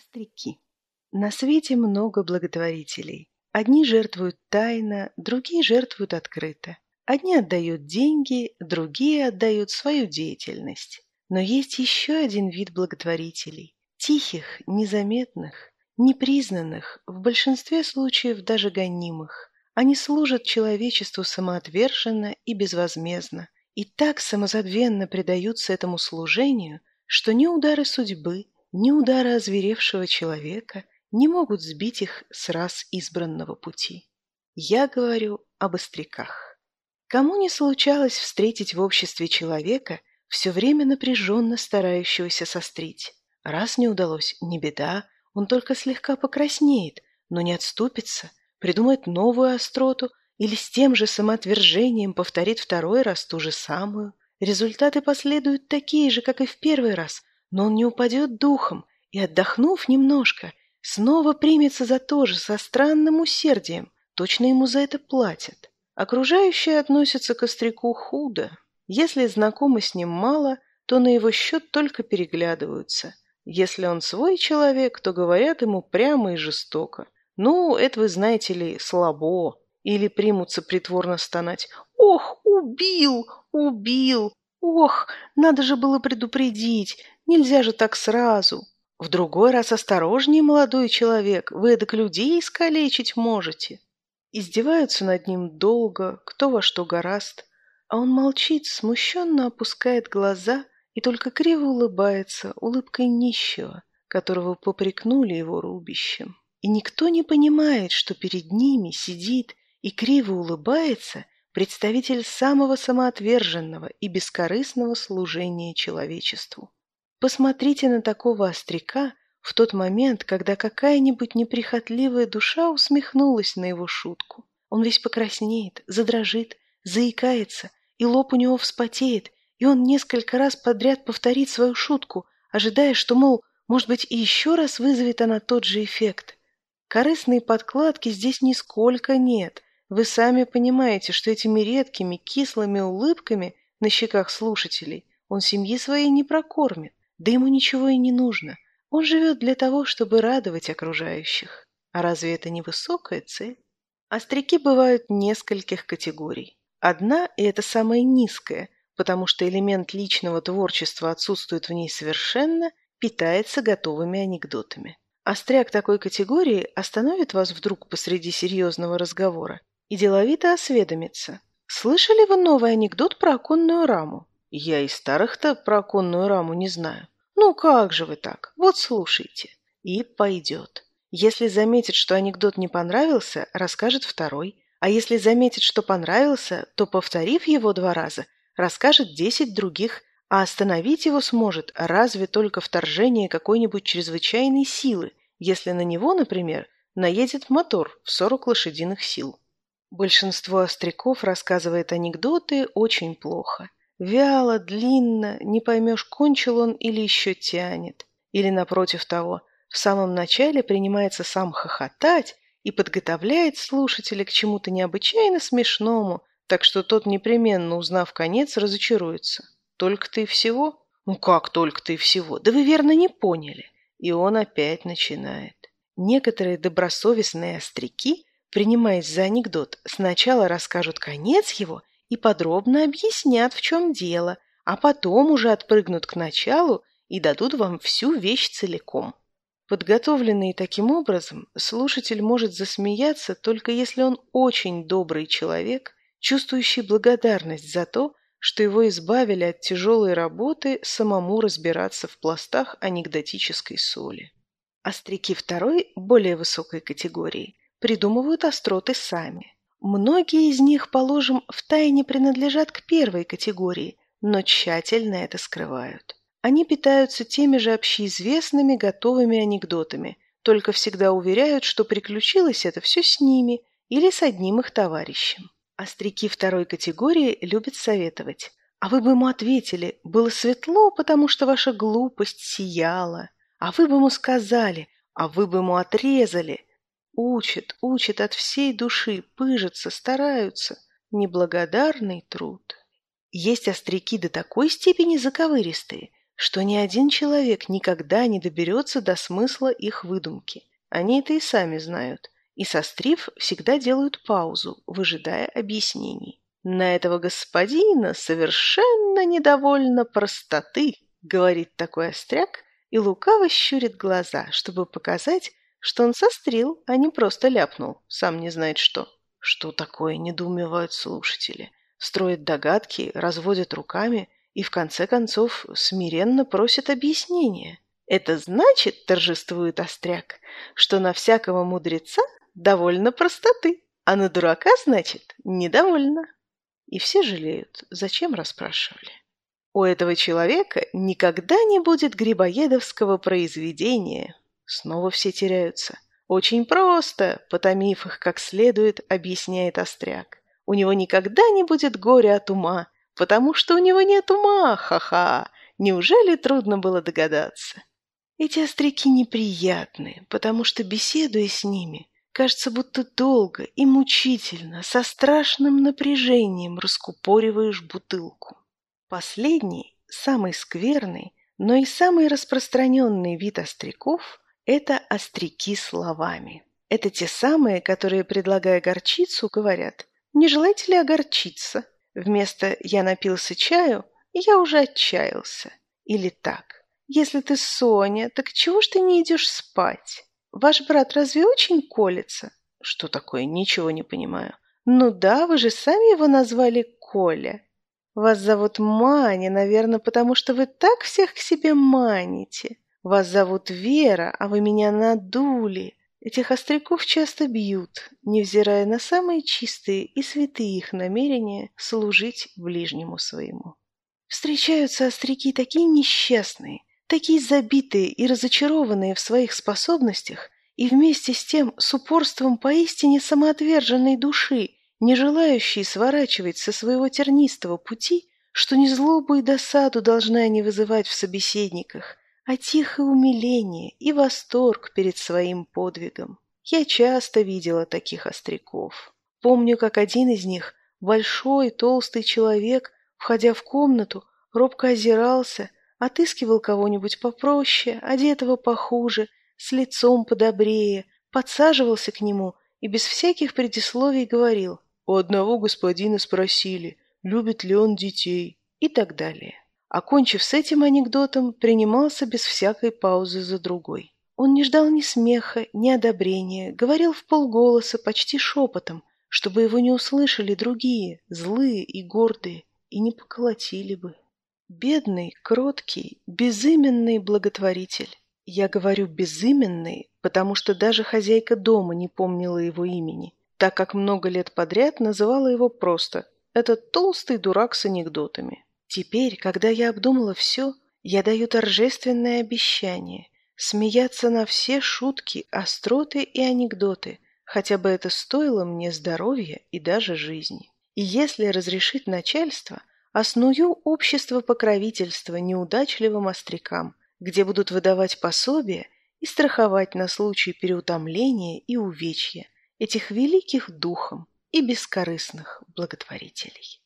Остряки. На свете много благотворителей. Одни жертвуют тайно, другие жертвуют открыто. Одни отдают деньги, другие отдают свою деятельность. Но есть еще один вид благотворителей. Тихих, незаметных, непризнанных, в большинстве случаев даже гонимых. Они служат человечеству самоотверженно и безвозмездно, и так самозабвенно предаются этому служению, что ни удары судьбы, ни удары озверевшего человека не могут сбить их с раз избранного пути. Я говорю об остряках. Кому не случалось встретить в обществе человека, все время напряженно старающегося сострить? Раз не удалось, не беда, он только слегка покраснеет, но не отступится, придумает новую остроту или с тем же самоотвержением повторит второй раз ту же самую. Результаты последуют такие же, как и в первый раз, но он не упадет духом и, отдохнув немножко, снова примется за то же со странным усердием. Точно ему за это платят. Окружающие относятся к остряку худо. Если знакомы с ним мало, то на его счет только переглядываются. Если он свой человек, то говорят ему прямо и жестоко. Ну, это вы знаете ли, слабо. Или примутся притворно стонать. «Ох, убил! Убил! Ох, надо же было предупредить! Нельзя же так сразу!» В другой раз осторожнее, молодой человек, вы эдак людей искалечить можете. Издеваются над ним долго, кто во что гораст, а он молчит, смущенно опускает глаза и только криво улыбается улыбкой нищего, которого попрекнули его рубищем. И никто не понимает, что перед ними сидит и криво улыбается представитель самого самоотверженного и бескорыстного служения человечеству. Посмотрите на такого остряка в тот момент, когда какая-нибудь неприхотливая душа усмехнулась на его шутку. Он весь покраснеет, задрожит, заикается, и лоб у него вспотеет, и он несколько раз подряд повторит свою шутку, ожидая, что, мол, может быть, и еще раз вызовет она тот же эффект. Корыстной подкладки здесь нисколько нет. Вы сами понимаете, что этими редкими кислыми улыбками на щеках слушателей он семьи своей не прокормит. Да ему ничего и не нужно. Он живет для того, чтобы радовать окружающих. А разве это не высокая цель? Остряки бывают нескольких категорий. Одна, и это самая низкая, потому что элемент личного творчества отсутствует в ней совершенно, питается готовыми анекдотами. Остряк такой категории остановит вас вдруг посреди серьезного разговора и деловито осведомится. Слышали вы новый анекдот про оконную раму? Я и старых-то про оконную раму не знаю. Ну как же вы так? Вот слушайте. И пойдет. Если заметит, что анекдот не понравился, расскажет второй. А если заметит, что понравился, то, повторив его два раза, расскажет десять других, а остановить его сможет разве только вторжение какой-нибудь чрезвычайной силы, если на него, например, наедет мотор в 40 лошадиных сил. Большинство остряков рассказывает анекдоты очень плохо. Вяло, длинно, не поймешь, кончил он или еще тянет. Или, напротив того, в самом начале принимается сам хохотать и подготовляет слушателя к чему-то необычайно смешному, так что тот непременно, узнав конец, разочаруется. Только ты всего? Ну как только ты всего? Да вы верно не поняли. И он опять начинает. Некоторые добросовестные остряки, принимаясь за анекдот, сначала расскажут конец его и подробно объяснят, в чем дело, а потом уже отпрыгнут к началу и дадут вам всю вещь целиком. Подготовленный таким образом, слушатель может засмеяться только если он очень добрый человек, чувствующий благодарность за то, что его избавили от тяжелой работы самому разбираться в пластах анекдотической соли. Остряки второй, более высокой категории, придумывают остроты сами. Многие из них, положим, втайне принадлежат к первой категории, но тщательно это скрывают. Они питаются теми же общеизвестными готовыми анекдотами, только всегда уверяют, что приключилось это все с ними или с одним их товарищем. Остряки второй категории любят советовать. А вы бы ему ответили, было светло, потому что ваша глупость сияла. А вы бы ему сказали, а вы бы ему отрезали, Учат, учат от всей души, пыжатся, стараются. Неблагодарный труд. Есть остряки до такой степени заковыристые, что ни один человек никогда не доберется до смысла их выдумки. Они это и сами знают. И сострив, всегда делают паузу, выжидая объяснений. На этого господина совершенно недовольно простоты, говорит такой остряк, и лукаво щурит глаза, чтобы показать, что он сострил, а не просто ляпнул, сам не знает что. Что такое, недоумевают слушатели. Строят догадки, разводят руками и, в конце концов, смиренно просят объяснения. Это значит, торжествует Остряк, что на всякого мудреца довольно простоты, а на дурака, значит, недовольно. И все жалеют, зачем расспрашивали. У этого человека никогда не будет грибоедовского произведения. Снова все теряются. Очень просто, потомив их как следует, объясняет Остряк. У него никогда не будет горя от ума, потому что у него нет ума, ха-ха. Неужели трудно было догадаться? Эти остряки неприятны, потому что, беседуя с ними, кажется, будто долго и мучительно, со страшным напряжением раскупориваешь бутылку. Последний, самый скверный, но и самый распространенный вид остряков это остряки словами. Это те самые, которые, предлагая горчицу, говорят «Не желаете ли огорчиться?» Вместо «Я напился чаю» «Я уже отчаялся». Или так «Если ты Соня, так чего ж ты не идешь спать? Ваш брат разве очень колется?» «Что такое? Ничего не понимаю». «Ну да, вы же сами его назвали Коля». «Вас зовут Маня, наверное, потому что вы так всех к себе маните». Вас зовут Вера, а вы меня надули. Этих остряков часто бьют, невзирая на самые чистые и святые их намерения служить ближнему своему. Встречаются остряки такие несчастные, такие забитые и разочарованные в своих способностях и вместе с тем с упорством поистине самоотверженной души, не желающие сворачивать со своего тернистого пути, что ни злобу и досаду должны они вызывать в собеседниках, а тихое умиление и восторг перед своим подвигом. Я часто видела таких остряков. Помню, как один из них, большой толстый человек, входя в комнату, робко озирался, отыскивал кого-нибудь попроще, одетого похуже, с лицом подобрее, подсаживался к нему и без всяких предисловий говорил «У одного господина спросили, любит ли он детей» и так далее. Окончив с этим анекдотом, принимался без всякой паузы за другой. Он не ждал ни смеха, ни одобрения, говорил в полголоса, почти шепотом, чтобы его не услышали другие, злые и гордые, и не поколотили бы. Бедный, кроткий, безыменный благотворитель. Я говорю «безыменный», потому что даже хозяйка дома не помнила его имени, так как много лет подряд называла его просто «этот толстый дурак с анекдотами». Теперь, когда я обдумала все, я даю торжественное обещание смеяться на все шутки, остроты и анекдоты, хотя бы это стоило мне здоровья и даже жизни. И если разрешит начальство, осную общество покровительства неудачливым острякам, где будут выдавать пособия и страховать на случай переутомления и увечья этих великих духом и бескорыстных благотворителей.